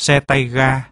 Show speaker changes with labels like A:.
A: xe tay ga.